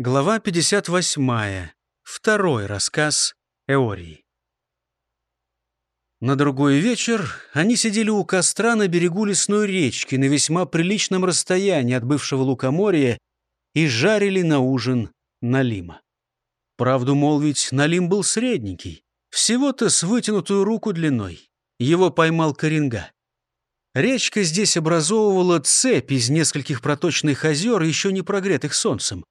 Глава 58. Второй рассказ Эории. На другой вечер они сидели у костра на берегу лесной речки на весьма приличном расстоянии от бывшего лукоморья и жарили на ужин налима. Правду молвить, налим был средненький, всего-то с вытянутую руку длиной. Его поймал Коренга. Речка здесь образовывала цепь из нескольких проточных озер, еще не прогретых солнцем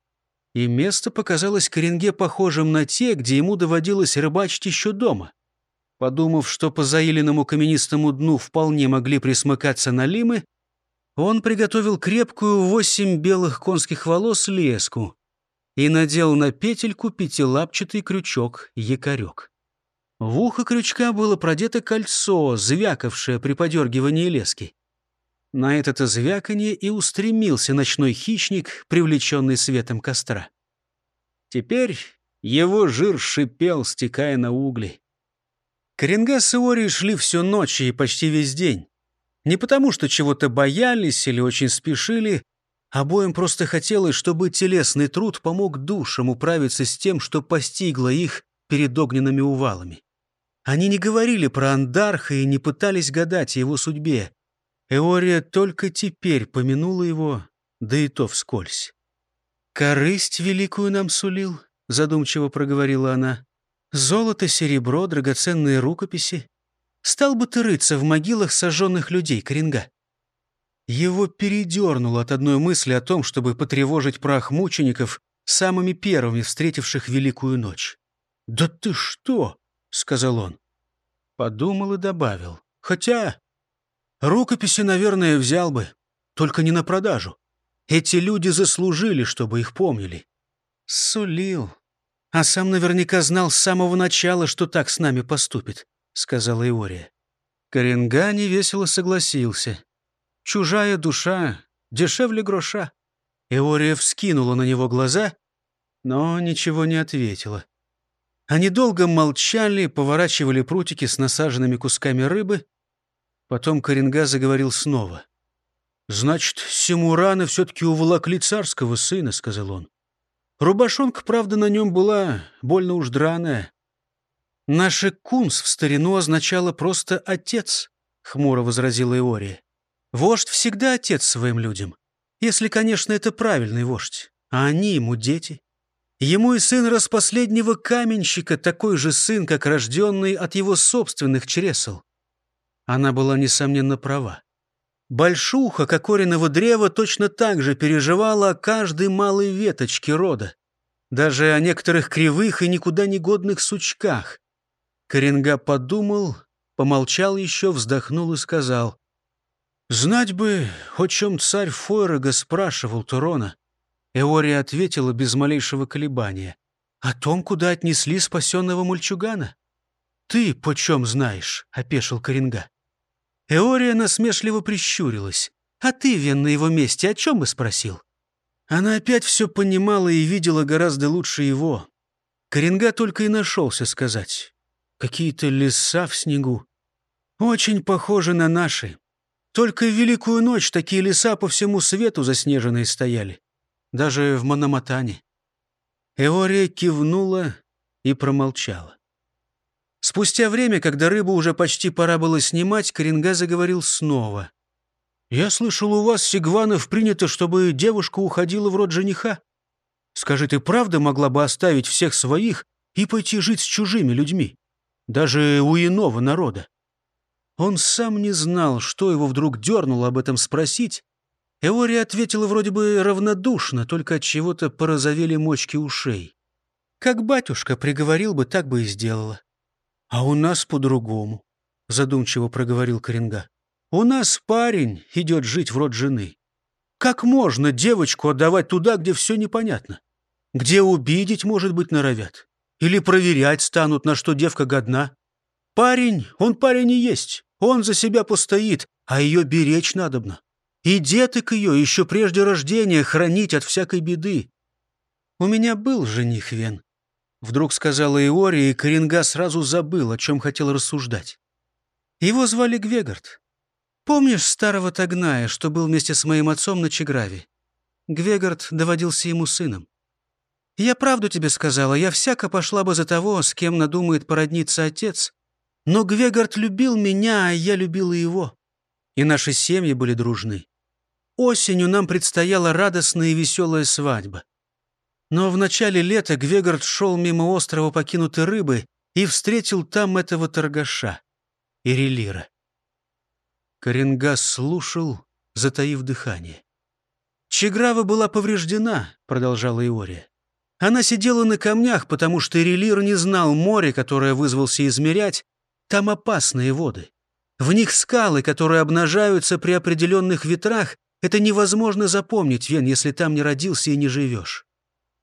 и место показалось Коренге похожим на те, где ему доводилось рыбачить еще дома. Подумав, что по заиленному каменистому дну вполне могли присмыкаться налимы, он приготовил крепкую восемь белых конских волос леску и надел на петельку пятилапчатый крючок-якорек. В ухо крючка было продето кольцо, звякавшее при подергивании лески. На это звяканье и устремился ночной хищник, привлеченный светом костра. Теперь его жир шипел, стекая на угли. Коренга с Иори шли всю ночь и почти весь день. Не потому, что чего-то боялись или очень спешили, обоим просто хотелось, чтобы телесный труд помог душам управиться с тем, что постигло их перед огненными увалами. Они не говорили про Андарха и не пытались гадать о его судьбе. Эория только теперь помянула его, да и то вскользь. «Корысть великую нам сулил», — задумчиво проговорила она. «Золото, серебро, драгоценные рукописи. Стал бы ты рыться в могилах сожженных людей, Коренга». Его передернуло от одной мысли о том, чтобы потревожить прах мучеников, самыми первыми встретивших Великую ночь. «Да ты что?» — сказал он. Подумал и добавил. «Хотя Рукописи, наверное, взял бы, только не на продажу. Эти люди заслужили, чтобы их помнили. Сулил. А сам наверняка знал с самого начала, что так с нами поступит, сказала Иория. Коренга невесело согласился. Чужая душа дешевле гроша. Иория вскинула на него глаза, но ничего не ответила. Они долго молчали, поворачивали прутики с насаженными кусками рыбы, Потом Коренга заговорил снова. «Значит, Симураны все-таки уволокли царского сына», — сказал он. Рубашонка, правда, на нем была больно уж драная. «Наше кунс в старину означало просто «отец», — хмуро возразила Иория. «Вождь всегда отец своим людям, если, конечно, это правильный вождь, а они ему дети. Ему и сын распоследнего каменщика такой же сын, как рожденный от его собственных чресел. Она была, несомненно, права. Большуха Кокориного древа точно так же переживала о каждой малой веточке рода, даже о некоторых кривых и никуда не годных сучках. Коренга подумал, помолчал еще, вздохнул и сказал, «Знать бы, о чем царь Фойрога спрашивал Турона». Эория ответила без малейшего колебания. «О том, куда отнесли спасенного мальчугана». «Ты почем знаешь?» — опешил Коренга. Эория насмешливо прищурилась. «А ты, Вен, на его месте о чем бы спросил?» Она опять все понимала и видела гораздо лучше его. Коренга только и нашелся сказать. Какие-то леса в снегу. Очень похожи на наши. Только в Великую ночь такие леса по всему свету заснеженные стояли. Даже в Мономатане. Эория кивнула и промолчала. Спустя время, когда рыбу уже почти пора было снимать, Коренга заговорил снова. «Я слышал, у вас, Сигванов, принято, чтобы девушка уходила в род жениха. Скажи, ты правда могла бы оставить всех своих и пойти жить с чужими людьми? Даже у иного народа?» Он сам не знал, что его вдруг дернуло об этом спросить. Эория ответила вроде бы равнодушно, только от чего-то порозовели мочки ушей. «Как батюшка приговорил бы, так бы и сделала. «А у нас по-другому», — задумчиво проговорил Коренга. «У нас парень идет жить в род жены. Как можно девочку отдавать туда, где все непонятно? Где убедить, может быть, норовят? Или проверять станут, на что девка годна? Парень, он парень и есть, он за себя постоит, а ее беречь надобно. И деток ее еще прежде рождения хранить от всякой беды. У меня был жених, Вен, Вдруг сказала Иори, и Коренга сразу забыл, о чем хотел рассуждать. Его звали Гвегард. Помнишь старого Тагная, что был вместе с моим отцом на Чеграве? Гвегард доводился ему сыном. Я правду тебе сказала, я всяко пошла бы за того, с кем надумает породниться отец. Но Гвегард любил меня, а я любила его. И наши семьи были дружны. Осенью нам предстояла радостная и веселая свадьба. Но в начале лета Гвегард шел мимо острова покинутой рыбы и встретил там этого торгаша, Ирелира. Коренгас слушал, затаив дыхание. «Чеграва была повреждена», — продолжала Иория. Она сидела на камнях, потому что Ирелир не знал море, которое вызвался измерять. Там опасные воды. В них скалы, которые обнажаются при определенных ветрах. Это невозможно запомнить, Вен, если там не родился и не живешь.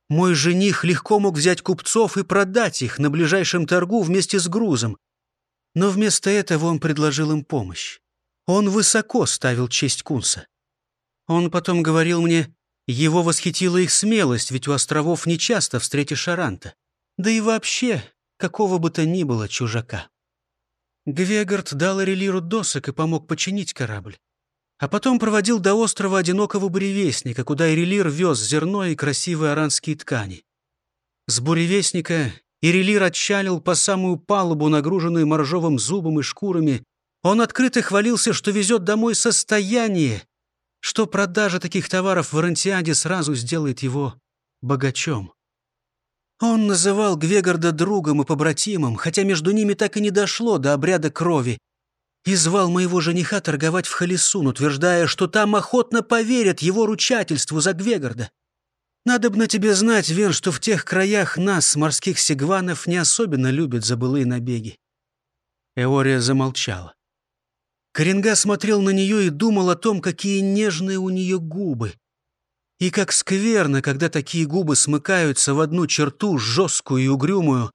Мой жених легко мог взять купцов и продать их на ближайшем торгу вместе с грузом. Но вместо этого он предложил им помощь. Он высоко ставил честь Кунса. Он потом говорил мне, его восхитила их смелость, ведь у островов нечасто встретишь Аранта. Да и вообще, какого бы то ни было чужака. Гвегард дал Эрелиру досок и помог починить корабль. А потом проводил до острова одинокого буревестника, куда Эрелир вез зерно и красивые аранские ткани. С буревестника Ирелир отчалил по самую палубу, нагруженную моржовым зубом и шкурами. Он открыто хвалился, что везет домой состояние, что продажа таких товаров в Орантиаде сразу сделает его богачом. Он называл Гвегарда другом и побратимом, хотя между ними так и не дошло до обряда крови, и звал моего жениха торговать в Халисун, утверждая, что там охотно поверят его ручательству за Гвегарда. Надобно тебе знать, Вен, что в тех краях нас, морских сигванов, не особенно любят за былые набеги. Эория замолчала. Коренга смотрел на нее и думал о том, какие нежные у нее губы. И как скверно, когда такие губы смыкаются в одну черту, жесткую и угрюмую,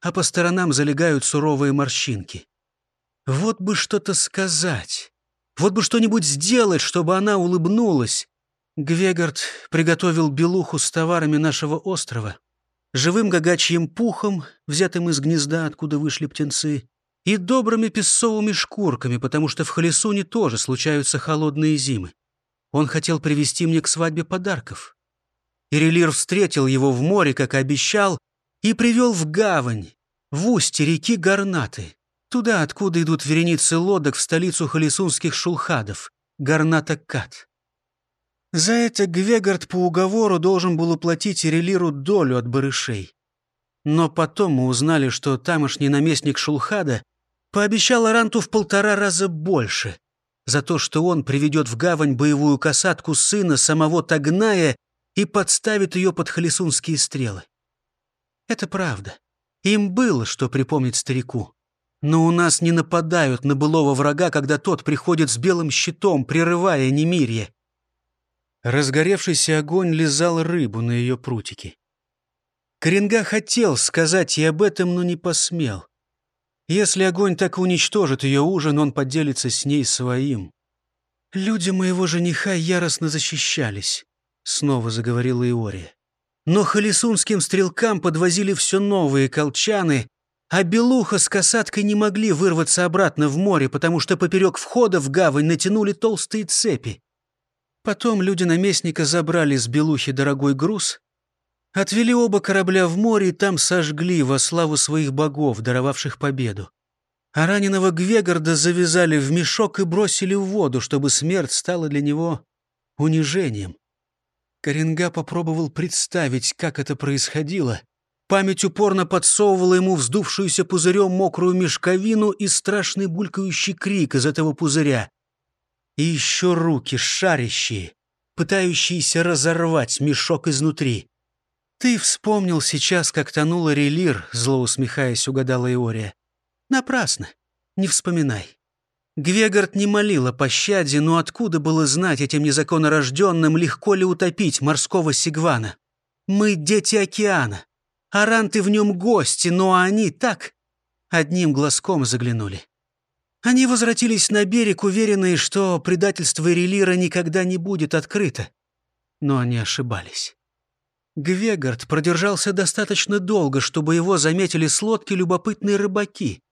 а по сторонам залегают суровые морщинки. Вот бы что-то сказать, вот бы что-нибудь сделать, чтобы она улыбнулась. Гвегард приготовил белуху с товарами нашего острова, живым гагачьим пухом, взятым из гнезда, откуда вышли птенцы, и добрыми песцовыми шкурками, потому что в Халисуне тоже случаются холодные зимы. Он хотел привезти мне к свадьбе подарков. Ирелир встретил его в море, как и обещал, и привел в гавань, в устье реки Гарнаты, туда, откуда идут вереницы лодок в столицу халисунских шулхадов, Гарната-Кат. За это Гвегард по уговору должен был уплатить Ирелиру долю от барышей. Но потом мы узнали, что тамошний наместник Шулхада пообещал Аранту в полтора раза больше за то, что он приведет в гавань боевую касатку сына самого Тагная и подставит ее под халисунские стрелы. Это правда. Им было что припомнить старику. Но у нас не нападают на былого врага, когда тот приходит с белым щитом, прерывая немирье. Разгоревшийся огонь лизал рыбу на ее прутике. Коренга хотел сказать ей об этом, но не посмел. Если огонь так уничтожит ее ужин, он поделится с ней своим. «Люди моего жениха яростно защищались», — снова заговорила Иория. Но халисунским стрелкам подвозили все новые колчаны, а Белуха с касаткой не могли вырваться обратно в море, потому что поперек входа в гавань натянули толстые цепи. Потом люди наместника забрали с Белухи дорогой груз, Отвели оба корабля в море и там сожгли во славу своих богов, даровавших победу. А раненого Гвегарда завязали в мешок и бросили в воду, чтобы смерть стала для него унижением. Коренга попробовал представить, как это происходило. Память упорно подсовывала ему вздувшуюся пузырем мокрую мешковину и страшный булькающий крик из этого пузыря. И еще руки шарящие, пытающиеся разорвать мешок изнутри. «Ты вспомнил сейчас, как тонула релир», — зло усмехаясь, угадала Иория. «Напрасно. Не вспоминай. Гвегард не молил о пощаде, но откуда было знать этим незаконнорожденным, легко ли утопить морского сигвана? Мы дети океана. Аранты в нем гости, но они так одним глазком заглянули. Они возвратились на берег, уверенные, что предательство Релира никогда не будет открыто. Но они ошибались. Гвегард продержался достаточно долго, чтобы его заметили с лодки любопытные рыбаки,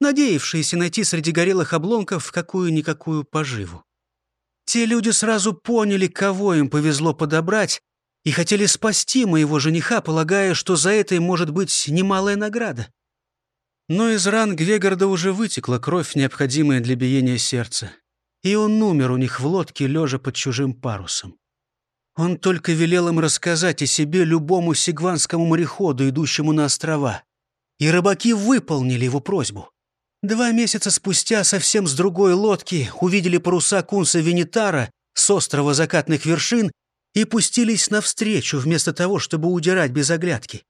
надеявшиеся найти среди горелых обломков какую-никакую поживу. Те люди сразу поняли, кого им повезло подобрать, и хотели спасти моего жениха, полагая, что за это им может быть немалая награда. Но из ран Гвегарда уже вытекла кровь, необходимая для биения сердца, и он умер у них в лодке, лежа под чужим парусом. Он только велел им рассказать о себе любому сигванскому мореходу, идущему на острова. И рыбаки выполнили его просьбу. Два месяца спустя совсем с другой лодки увидели паруса кунса Венитара с острова закатных вершин и пустились навстречу, вместо того, чтобы удирать без оглядки.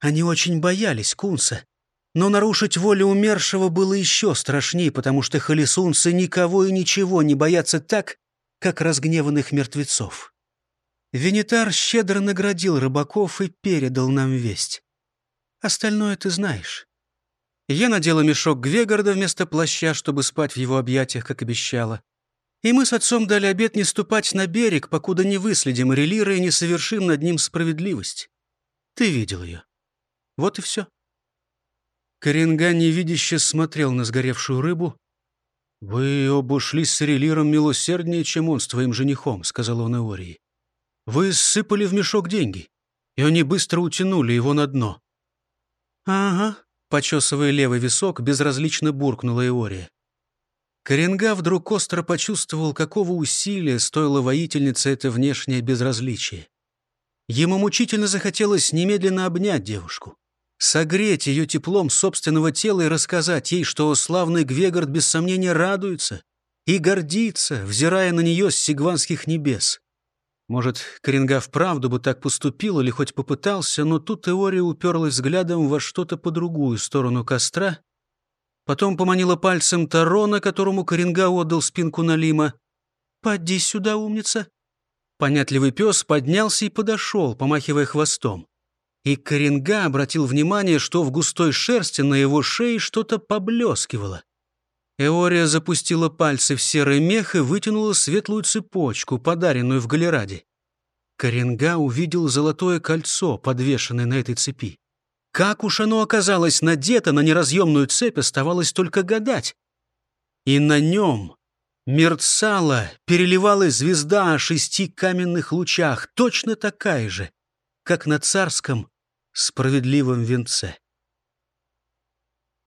Они очень боялись кунса, но нарушить волю умершего было еще страшнее, потому что холесунцы никого и ничего не боятся так, как разгневанных мертвецов. Венитар щедро наградил рыбаков и передал нам весть. Остальное ты знаешь. Я надела мешок Гвегарда вместо плаща, чтобы спать в его объятиях, как обещала. И мы с отцом дали обет не ступать на берег, покуда не выследим Релира и не совершим над ним справедливость. Ты видел ее. Вот и все. Коренга невидяще смотрел на сгоревшую рыбу. «Вы оба шли с Релиром милосерднее, чем он с твоим женихом», — сказал он Иории. «Вы сыпали в мешок деньги, и они быстро утянули его на дно». «Ага», — почесывая левый висок, безразлично буркнула Иория. Коренга вдруг остро почувствовал, какого усилия стоило воительнице это внешнее безразличие. Ему мучительно захотелось немедленно обнять девушку, согреть ее теплом собственного тела и рассказать ей, что славный Гвегард без сомнения радуется и гордится, взирая на нее с сигванских небес. Может, Коренга вправду бы так поступил или хоть попытался, но тут Теория уперлась взглядом во что-то по другую сторону костра Потом поманила пальцем Тарона, которому Коренга отдал спинку Налима. «Поди сюда, умница!» Понятливый пес поднялся и подошел, помахивая хвостом. И Коренга обратил внимание, что в густой шерсти на его шее что-то поблескивало. Эория запустила пальцы в серый мех и вытянула светлую цепочку, подаренную в Галераде. Коренга увидел золотое кольцо, подвешенное на этой цепи. Как уж оно оказалось надето на неразъемную цепь, оставалось только гадать. И на нем мерцала, переливалась звезда о шести каменных лучах, точно такая же, как на царском справедливом венце.